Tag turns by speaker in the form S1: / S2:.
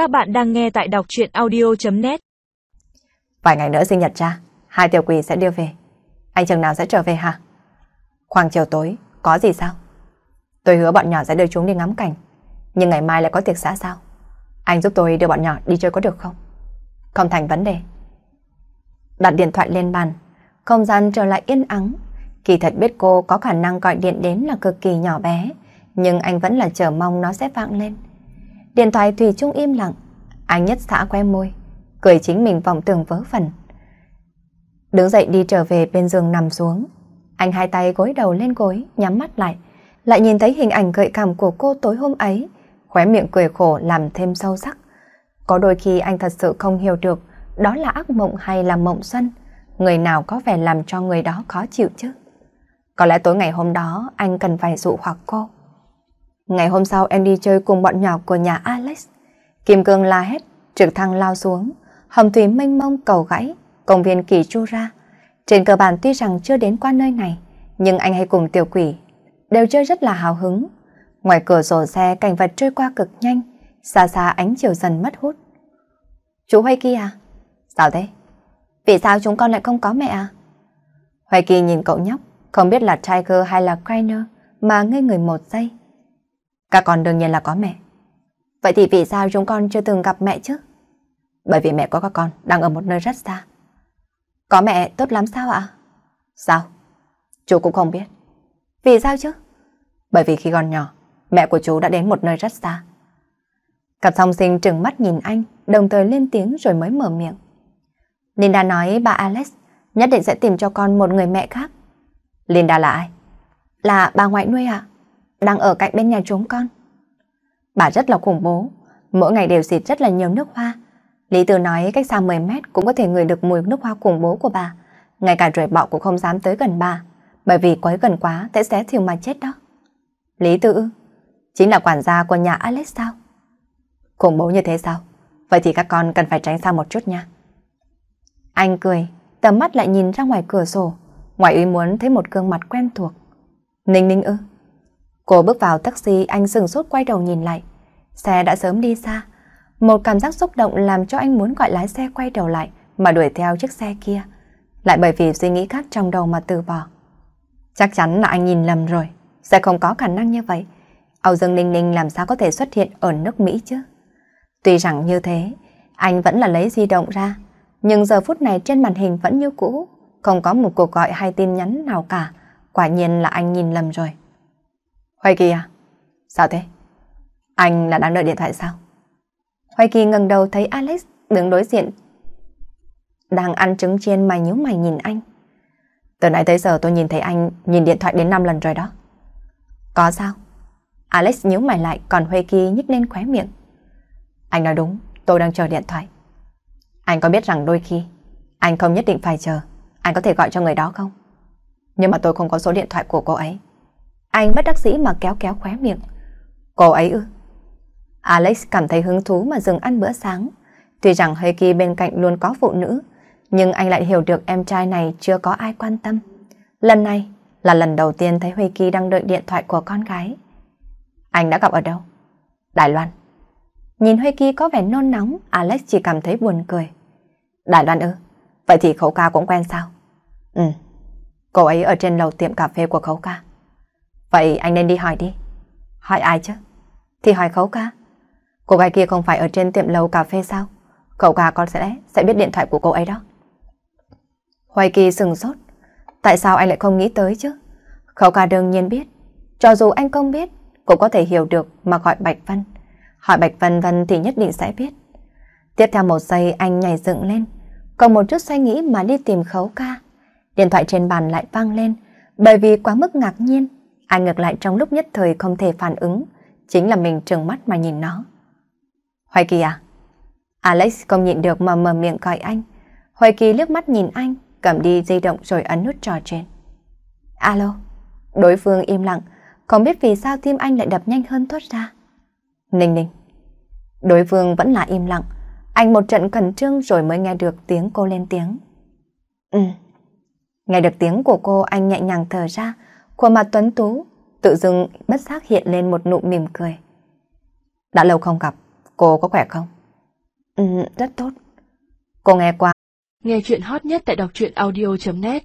S1: Các bạn đang nghe tại đọc chuyện audio.net
S2: Vài ngày nữa sinh nhật cha, hai tiểu quỷ sẽ đưa về. Anh chừng nào sẽ trở về hả? Khoảng chiều tối, có gì sao? Tôi hứa bọn nhỏ sẽ đưa chúng đi ngắm cảnh. Nhưng ngày mai lại có tiệc xã sao? Anh giúp tôi đưa bọn nhỏ đi chơi có được không? Không thành vấn đề. Đặt điện thoại lên bàn, không gian trở lại yên ắng. Kỳ thật biết cô có khả năng gọi điện đến là cực kỳ nhỏ bé, nhưng anh vẫn là chờ mong nó sẽ vang lên. Điện thoại Thủy chung im lặng, anh nhất xã que môi, cười chính mình vòng tường vớ phần. Đứng dậy đi trở về bên giường nằm xuống, anh hai tay gối đầu lên gối, nhắm mắt lại, lại nhìn thấy hình ảnh gợi cảm của cô tối hôm ấy, khóe miệng cười khổ làm thêm sâu sắc. Có đôi khi anh thật sự không hiểu được đó là ác mộng hay là mộng xuân, người nào có vẻ làm cho người đó khó chịu chứ. Có lẽ tối ngày hôm đó anh cần phải dụ hoặc cô. Ngày hôm sau em đi chơi cùng bọn nhỏ của nhà Alex. Kim cương la hét, trực thăng lao xuống, hầm thủy mênh mông cầu gãy, công viên kỳ chu ra. Trên cơ bản tuy rằng chưa đến qua nơi này, nhưng anh hay cùng tiểu quỷ đều chơi rất là hào hứng. Ngoài cửa sổ xe cảnh vật trôi qua cực nhanh, xa xa ánh chiều dần mất hút. Chú Hoài Kỳ à? Sao thế? Vì sao chúng con lại không có mẹ à? Hoài Kỳ nhìn cậu nhóc, không biết là Tiger hay là Krainer mà ngây người một giây. Các con đương nhiên là có mẹ. Vậy thì vì sao chúng con chưa từng gặp mẹ chứ? Bởi vì mẹ của các con đang ở một nơi rất xa. Có mẹ tốt lắm sao ạ? Sao? Chú cũng không biết. Vì sao chứ? Bởi vì khi còn nhỏ, mẹ của chú đã đến một nơi rất xa. Cặp song sinh trừng mắt nhìn anh, đồng thời lên tiếng rồi mới mở miệng. Linda nói bà Alex nhất định sẽ tìm cho con một người mẹ khác. Linda là ai? Là bà ngoại nuôi ạ. Đang ở cạnh bên nhà chúng con. Bà rất là khủng bố, mỗi ngày đều xịt rất là nhiều nước hoa. Lý Tử nói cách xa 10 mét cũng có thể ngửi được mùi nước hoa khủng bố của bà. Ngay cả rời bọ cũng không dám tới gần bà, bởi vì quấy gần quá sẽ xé thiêu mà chết đó. Lý Tử chính là quản gia của nhà Alex sao? Khủng bố như thế sao? Vậy thì các con cần phải tránh xa một chút nha. Anh cười, tầm mắt lại nhìn ra ngoài cửa sổ, ngoài ý muốn thấy một gương mặt quen thuộc. Ninh ninh ư. Cô bước vào taxi, anh sừng sốt quay đầu nhìn lại. Xe đã sớm đi xa. Một cảm giác xúc động làm cho anh muốn gọi lái xe quay đầu lại mà đuổi theo chiếc xe kia. Lại bởi vì suy nghĩ khác trong đầu mà từ bỏ. Chắc chắn là anh nhìn lầm rồi. Sẽ không có khả năng như vậy. Âu Dương Ninh Ninh làm sao có thể xuất hiện ở nước Mỹ chứ? Tuy rằng như thế, anh vẫn là lấy di động ra. Nhưng giờ phút này trên màn hình vẫn như cũ. Không có một cuộc gọi hay tin nhắn nào cả. Quả nhiên là anh nhìn lầm rồi. Hoài Kỳ à? Sao thế? Anh là đang đợi điện thoại sao? Hoài Kỳ ngẩng đầu thấy Alex đứng đối diện. Đang ăn trứng chiên mà nhíu mày nhìn anh. Từ nãy tới giờ tôi nhìn thấy anh nhìn điện thoại đến 5 lần rồi đó. Có sao? Alex nhíu mày lại còn Huê Kỳ nhích lên khóe miệng. Anh nói đúng, tôi đang chờ điện thoại. Anh có biết rằng đôi khi anh không nhất định phải chờ, anh có thể gọi cho người đó không? Nhưng mà tôi không có số điện thoại của cô ấy. Anh bất đắc dĩ mà kéo kéo khóe miệng. Cô ấy ư? Alex cảm thấy hứng thú mà dừng ăn bữa sáng. Tuy rằng hơi bên cạnh luôn có phụ nữ, nhưng anh lại hiểu được em trai này chưa có ai quan tâm. Lần này là lần đầu tiên thấy Huy đang đợi điện thoại của con gái. Anh đã gặp ở đâu? Đài Loan. Nhìn Huy có vẻ nôn nóng, Alex chỉ cảm thấy buồn cười. Đài Loan ư? Vậy thì khấu ca cũng quen sao? Ừ. Cô ấy ở trên lầu tiệm cà phê của khấu ca. Vậy anh nên đi hỏi đi. Hỏi ai chứ? Thì hỏi khấu ca. Cô gái kia không phải ở trên tiệm lầu cà phê sao? Khấu ca con sẽ sẽ biết điện thoại của cô ấy đó. Hoài Kỳ sừng sốt. Tại sao anh lại không nghĩ tới chứ? Khấu ca đương nhiên biết. Cho dù anh không biết, cũng có thể hiểu được mà gọi Bạch Vân. Hỏi Bạch Vân Vân thì nhất định sẽ biết. Tiếp theo một giây anh nhảy dựng lên, còn một chút suy nghĩ mà đi tìm khấu ca. Điện thoại trên bàn lại vang lên, bởi vì quá mức ngạc nhiên, anh ngược lại trong lúc nhất thời không thể phản ứng, chính là mình trừng mắt mà nhìn nó. Hoài Kỳ à? Alex không nhịn được mà mở miệng gọi anh. Hoài Kỳ liếc mắt nhìn anh, cầm đi di động rồi ấn nút trò chuyện. Alo, đối phương im lặng, không biết vì sao tim anh lại đập nhanh hơn thoát ra. Ninh ninh. Đối phương vẫn là im lặng, anh một trận cẩn trương rồi mới nghe được tiếng cô lên tiếng. Ừ. Nghe được tiếng của cô anh nhẹ nhàng thở ra, khuôn mặt tuấn tú, tự dưng bất giác hiện lên một nụ mỉm cười. Đã lâu không gặp, cô có khỏe không? Ừ, rất tốt. Cô nghe qua.
S3: Nghe chuyện hot nhất tại đọc truyện audio.net